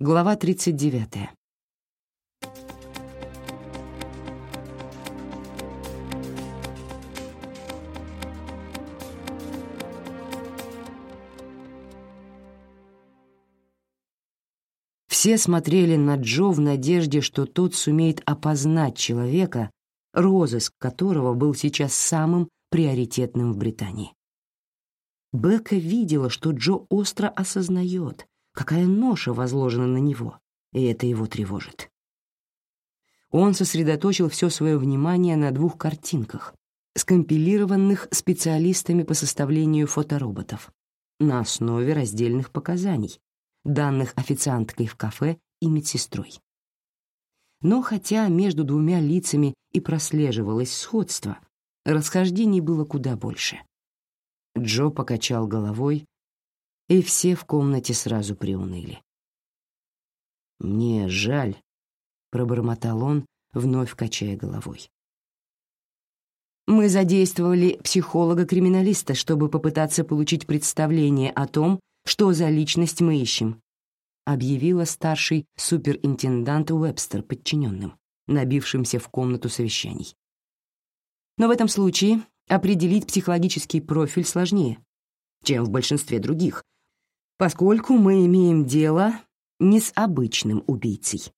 Глава 39. Все смотрели на Джо в надежде, что тот сумеет опознать человека, розыск которого был сейчас самым приоритетным в Британии. Бекка видела, что Джо остро осознает, какая ноша возложена на него, и это его тревожит. Он сосредоточил все свое внимание на двух картинках, скомпилированных специалистами по составлению фотороботов, на основе раздельных показаний, данных официанткой в кафе и медсестрой. Но хотя между двумя лицами и прослеживалось сходство, расхождений было куда больше. Джо покачал головой, и все в комнате сразу приуныли. «Мне жаль», — пробормотал он, вновь качая головой. «Мы задействовали психолога-криминалиста, чтобы попытаться получить представление о том, что за личность мы ищем», объявила старший суперинтендант Уэбстер подчиненным, набившимся в комнату совещаний. Но в этом случае определить психологический профиль сложнее, чем в большинстве других, поскольку мы имеем дело не с обычным убийцей.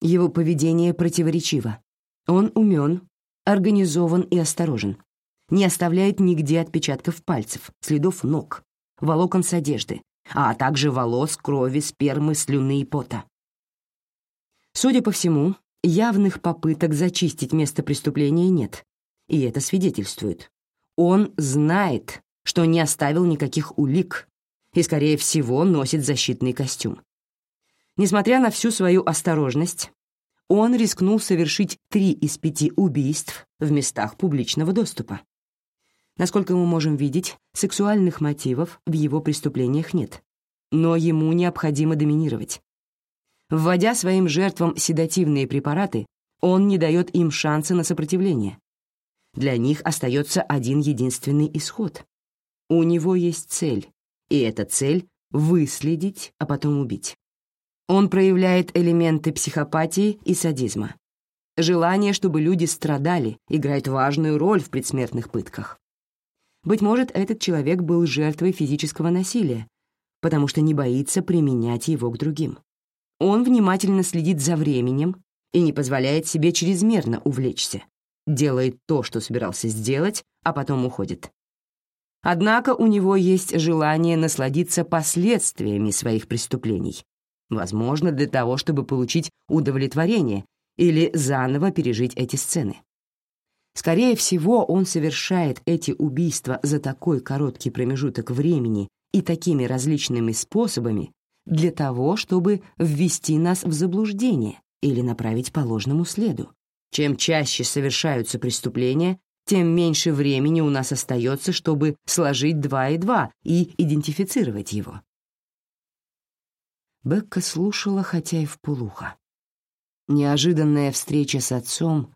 Его поведение противоречиво. Он умен, организован и осторожен. Не оставляет нигде отпечатков пальцев, следов ног, волокон с одежды, а также волос, крови, спермы, слюны и пота. Судя по всему, явных попыток зачистить место преступления нет, и это свидетельствует. Он знает, что не оставил никаких улик и, скорее всего, носит защитный костюм. Несмотря на всю свою осторожность, он рискнул совершить три из пяти убийств в местах публичного доступа. Насколько мы можем видеть, сексуальных мотивов в его преступлениях нет. Но ему необходимо доминировать. Вводя своим жертвам седативные препараты, он не дает им шанса на сопротивление. Для них остается один единственный исход. У него есть цель, и эта цель — выследить, а потом убить. Он проявляет элементы психопатии и садизма. Желание, чтобы люди страдали, играет важную роль в предсмертных пытках. Быть может, этот человек был жертвой физического насилия, потому что не боится применять его к другим. Он внимательно следит за временем и не позволяет себе чрезмерно увлечься, делает то, что собирался сделать, а потом уходит. Однако у него есть желание насладиться последствиями своих преступлений, возможно, для того, чтобы получить удовлетворение или заново пережить эти сцены. Скорее всего, он совершает эти убийства за такой короткий промежуток времени и такими различными способами для того, чтобы ввести нас в заблуждение или направить по ложному следу. Чем чаще совершаются преступления, тем меньше времени у нас остается, чтобы сложить два и два и идентифицировать его. Бекка слушала, хотя и вполуха. Неожиданная встреча с отцом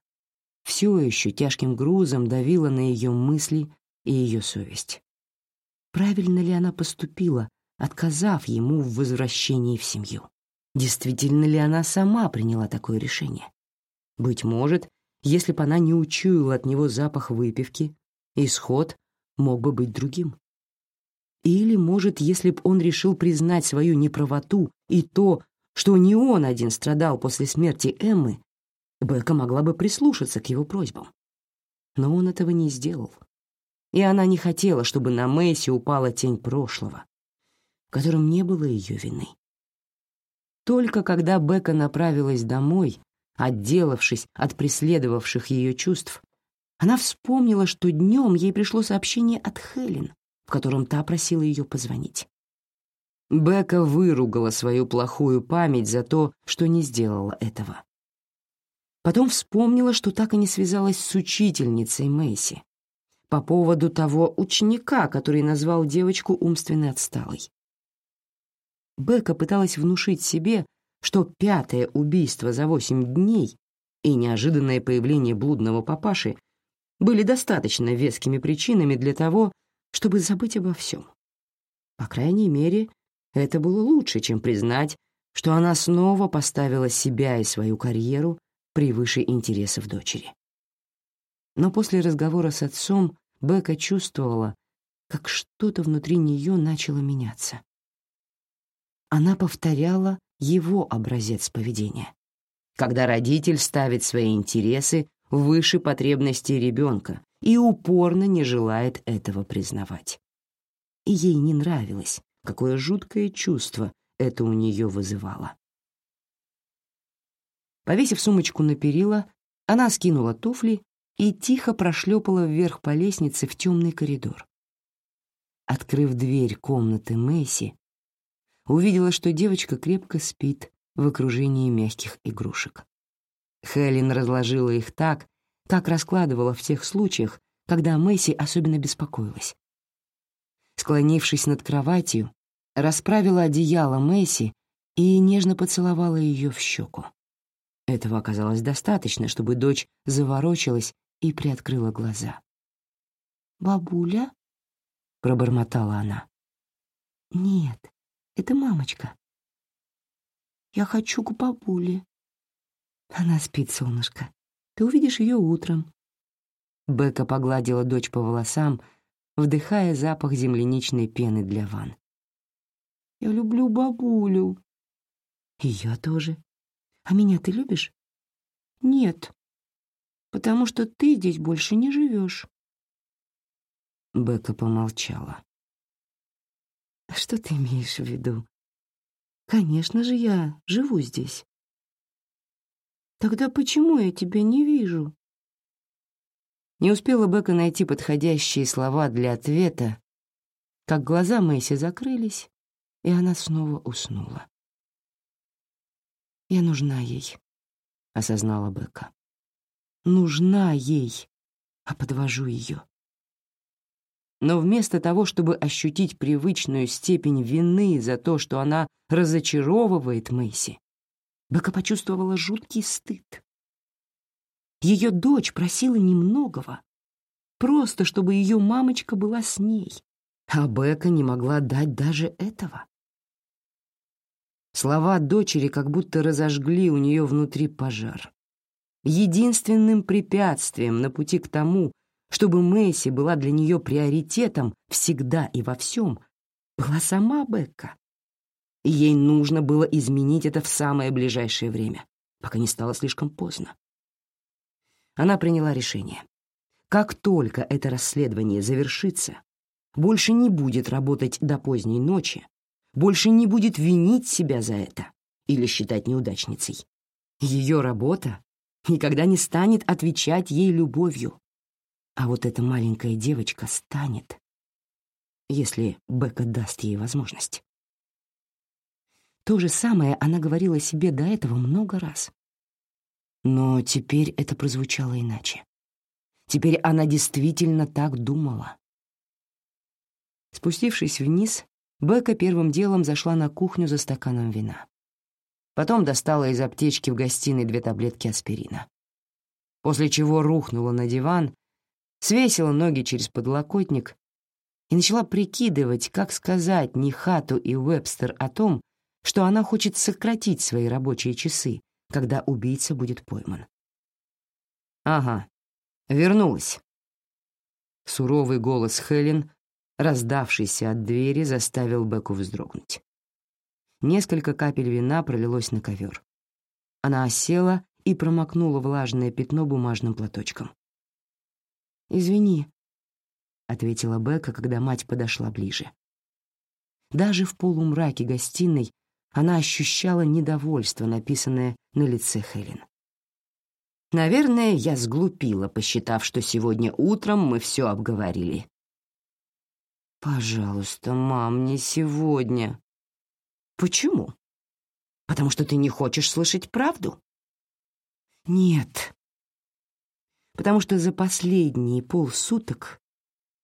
все еще тяжким грузом давила на ее мысли и ее совесть. Правильно ли она поступила, отказав ему в возвращении в семью? Действительно ли она сама приняла такое решение? Быть может, если бы она не учуяла от него запах выпивки, исход мог бы быть другим. Или, может, если бы он решил признать свою неправоту и то, что не он один страдал после смерти Эммы, Бека могла бы прислушаться к его просьбам. Но он этого не сделал. И она не хотела, чтобы на Мэйси упала тень прошлого, в котором не было ее вины. Только когда Бека направилась домой, отделавшись от преследовавших ее чувств, она вспомнила, что днем ей пришло сообщение от Хелен, в котором та просила ее позвонить. Бека выругала свою плохую память за то, что не сделала этого. Потом вспомнила, что так и не связалась с учительницей Мэйси по поводу того ученика, который назвал девочку умственно отсталой. Бека пыталась внушить себе, что пятое убийство за восемь дней и неожиданное появление блудного папаши были достаточно вескими причинами для того, чтобы забыть обо всем. По крайней мере, это было лучше, чем признать, что она снова поставила себя и свою карьеру превыше интересов дочери. Но после разговора с отцом Бека чувствовала, как что-то внутри нее начало меняться. Она повторяла его образец поведения. Когда родитель ставит свои интересы выше потребностей ребенка и упорно не желает этого признавать. И ей не нравилось, какое жуткое чувство это у нее вызывало. Повесив сумочку на перила, она скинула туфли и тихо прошлепала вверх по лестнице в темный коридор. Открыв дверь комнаты Мэйси, увидела, что девочка крепко спит в окружении мягких игрушек. Хелен разложила их так, как раскладывала в тех случаях, когда Мэйси особенно беспокоилась. Склонившись над кроватью, расправила одеяло Мэйси и нежно поцеловала ее в щеку. Этого оказалось достаточно, чтобы дочь заворочилась и приоткрыла глаза. «Бабуля?» — пробормотала она. «Нет, это мамочка». «Я хочу к бабуле». «Она спит, солнышко. Ты увидишь ее утром». Бека погладила дочь по волосам, вдыхая запах земляничной пены для ванн. «Я люблю бабулю». «И я тоже. А меня ты любишь?» «Нет, потому что ты здесь больше не живешь». Бека помолчала. «Что ты имеешь в виду?» «Конечно же, я живу здесь». «Тогда почему я тебя не вижу?» Не успела Бека найти подходящие слова для ответа, как глаза Мэйси закрылись, и она снова уснула. «Я нужна ей», — осознала Бека. «Нужна ей, а подвожу ее». Но вместо того, чтобы ощутить привычную степень вины за то, что она разочаровывает Мэйси, Бека почувствовала жуткий стыд. Ее дочь просила немногого, просто чтобы ее мамочка была с ней, а Бека не могла дать даже этого. Слова дочери как будто разожгли у нее внутри пожар. Единственным препятствием на пути к тому, чтобы Месси была для нее приоритетом всегда и во всем, была сама Бекка. Ей нужно было изменить это в самое ближайшее время, пока не стало слишком поздно. Она приняла решение. Как только это расследование завершится, больше не будет работать до поздней ночи, больше не будет винить себя за это или считать неудачницей. Ее работа никогда не станет отвечать ей любовью. А вот эта маленькая девочка станет, если Бека даст ей возможность. То же самое она говорила себе до этого много раз. Но теперь это прозвучало иначе. Теперь она действительно так думала. Спустившись вниз, Бека первым делом зашла на кухню за стаканом вина. Потом достала из аптечки в гостиной две таблетки аспирина. После чего рухнула на диван, свесила ноги через подлокотник и начала прикидывать, как сказать Нихату и Уэбстер о том, что она хочет сократить свои рабочие часы, когда убийца будет пойман. «Ага, вернулась». Суровый голос Хелен раздавшийся от двери, заставил Беку вздрогнуть. Несколько капель вина пролилось на ковер. Она осела и промокнула влажное пятно бумажным платочком. «Извини», — ответила Бека, когда мать подошла ближе. Даже в полумраке гостиной она ощущала недовольство, написанное на лице Хелен. «Наверное, я сглупила, посчитав, что сегодня утром мы все обговорили», «Пожалуйста, мам, не сегодня». «Почему? Потому что ты не хочешь слышать правду?» «Нет. Потому что за последние полсуток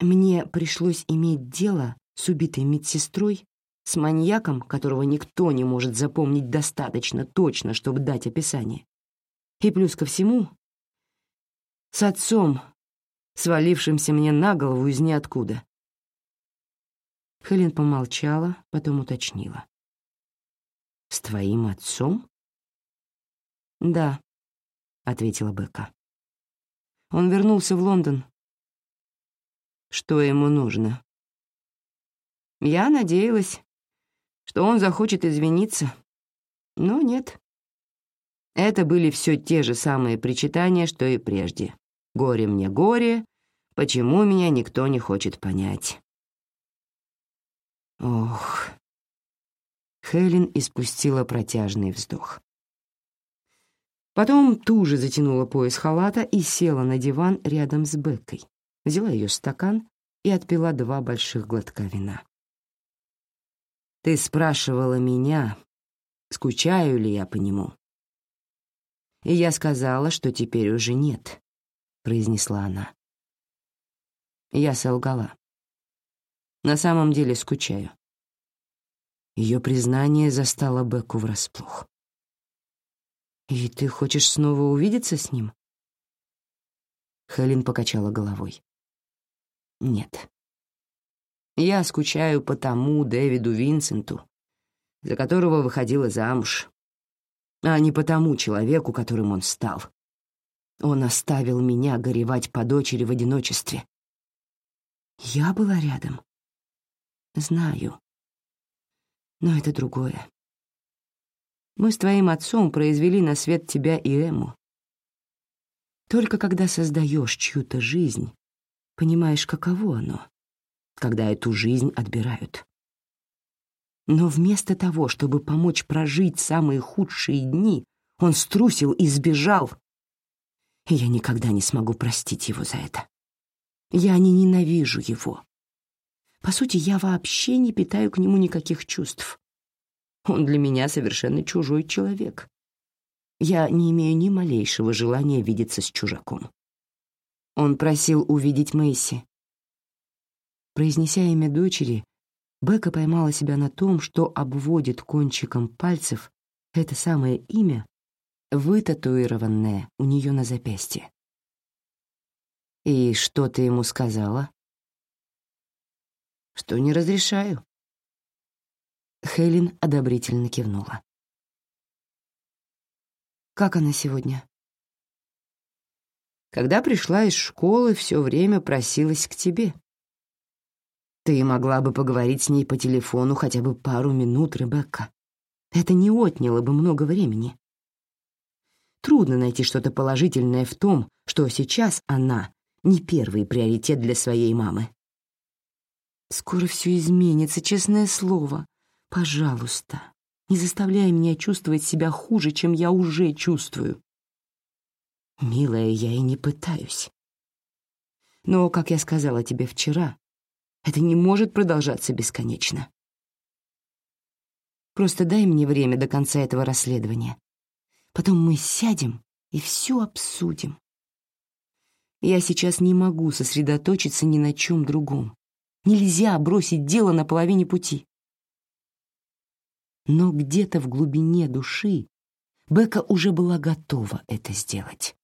мне пришлось иметь дело с убитой медсестрой, с маньяком, которого никто не может запомнить достаточно точно, чтобы дать описание. И плюс ко всему, с отцом, свалившимся мне на голову из ниоткуда. Хелен помолчала, потом уточнила. С твоим отцом? Да, ответила Бека. Он вернулся в Лондон. Что ему нужно? Я надеялась, что он захочет извиниться, но нет. Это были все те же самые причитания, что и прежде. «Горе мне, горе, почему меня никто не хочет понять?» Ох. Хелен испустила протяжный вздох. Потом туже затянула пояс халата и села на диван рядом с Беккой, взяла ее стакан и отпила два больших глотка вина. «Ты спрашивала меня, скучаю ли я по нему?» «И я сказала, что теперь уже нет», — произнесла она. Я солгала. На самом деле скучаю. Ее признание застало Бекку врасплох. «И ты хочешь снова увидеться с ним?» Хелен покачала головой. «Нет. Я скучаю по тому Дэвиду Винсенту, за которого выходила замуж, а не по тому человеку, которым он стал. Он оставил меня горевать по дочери в одиночестве. Я была рядом. Знаю. Но это другое. Мы с твоим отцом произвели на свет тебя и Эму. Только когда создаешь чью-то жизнь, понимаешь, каково оно, когда эту жизнь отбирают. Но вместо того, чтобы помочь прожить самые худшие дни, он струсил и сбежал. И я никогда не смогу простить его за это. Я не ненавижу его. По сути, я вообще не питаю к нему никаких чувств. Он для меня совершенно чужой человек. Я не имею ни малейшего желания видеться с чужаком. Он просил увидеть Мэйси. Произнеся имя дочери, Бека поймала себя на том, что обводит кончиком пальцев это самое имя, вытатуированное у нее на запястье. «И что ты ему сказала?» «Что не разрешаю», Хелен одобрительно кивнула. «Как она сегодня?» «Когда пришла из школы, все время просилась к тебе. Ты могла бы поговорить с ней по телефону хотя бы пару минут, Ребекка. Это не отняло бы много времени. Трудно найти что-то положительное в том, что сейчас она не первый приоритет для своей мамы. Скоро все изменится, честное слово. Пожалуйста, не заставляй меня чувствовать себя хуже, чем я уже чувствую. Милая, я и не пытаюсь. Но, как я сказала тебе вчера, это не может продолжаться бесконечно. Просто дай мне время до конца этого расследования. Потом мы сядем и все обсудим. Я сейчас не могу сосредоточиться ни на чем другом. Нельзя бросить дело на половине пути. Но где-то в глубине души Бека уже была готова это сделать.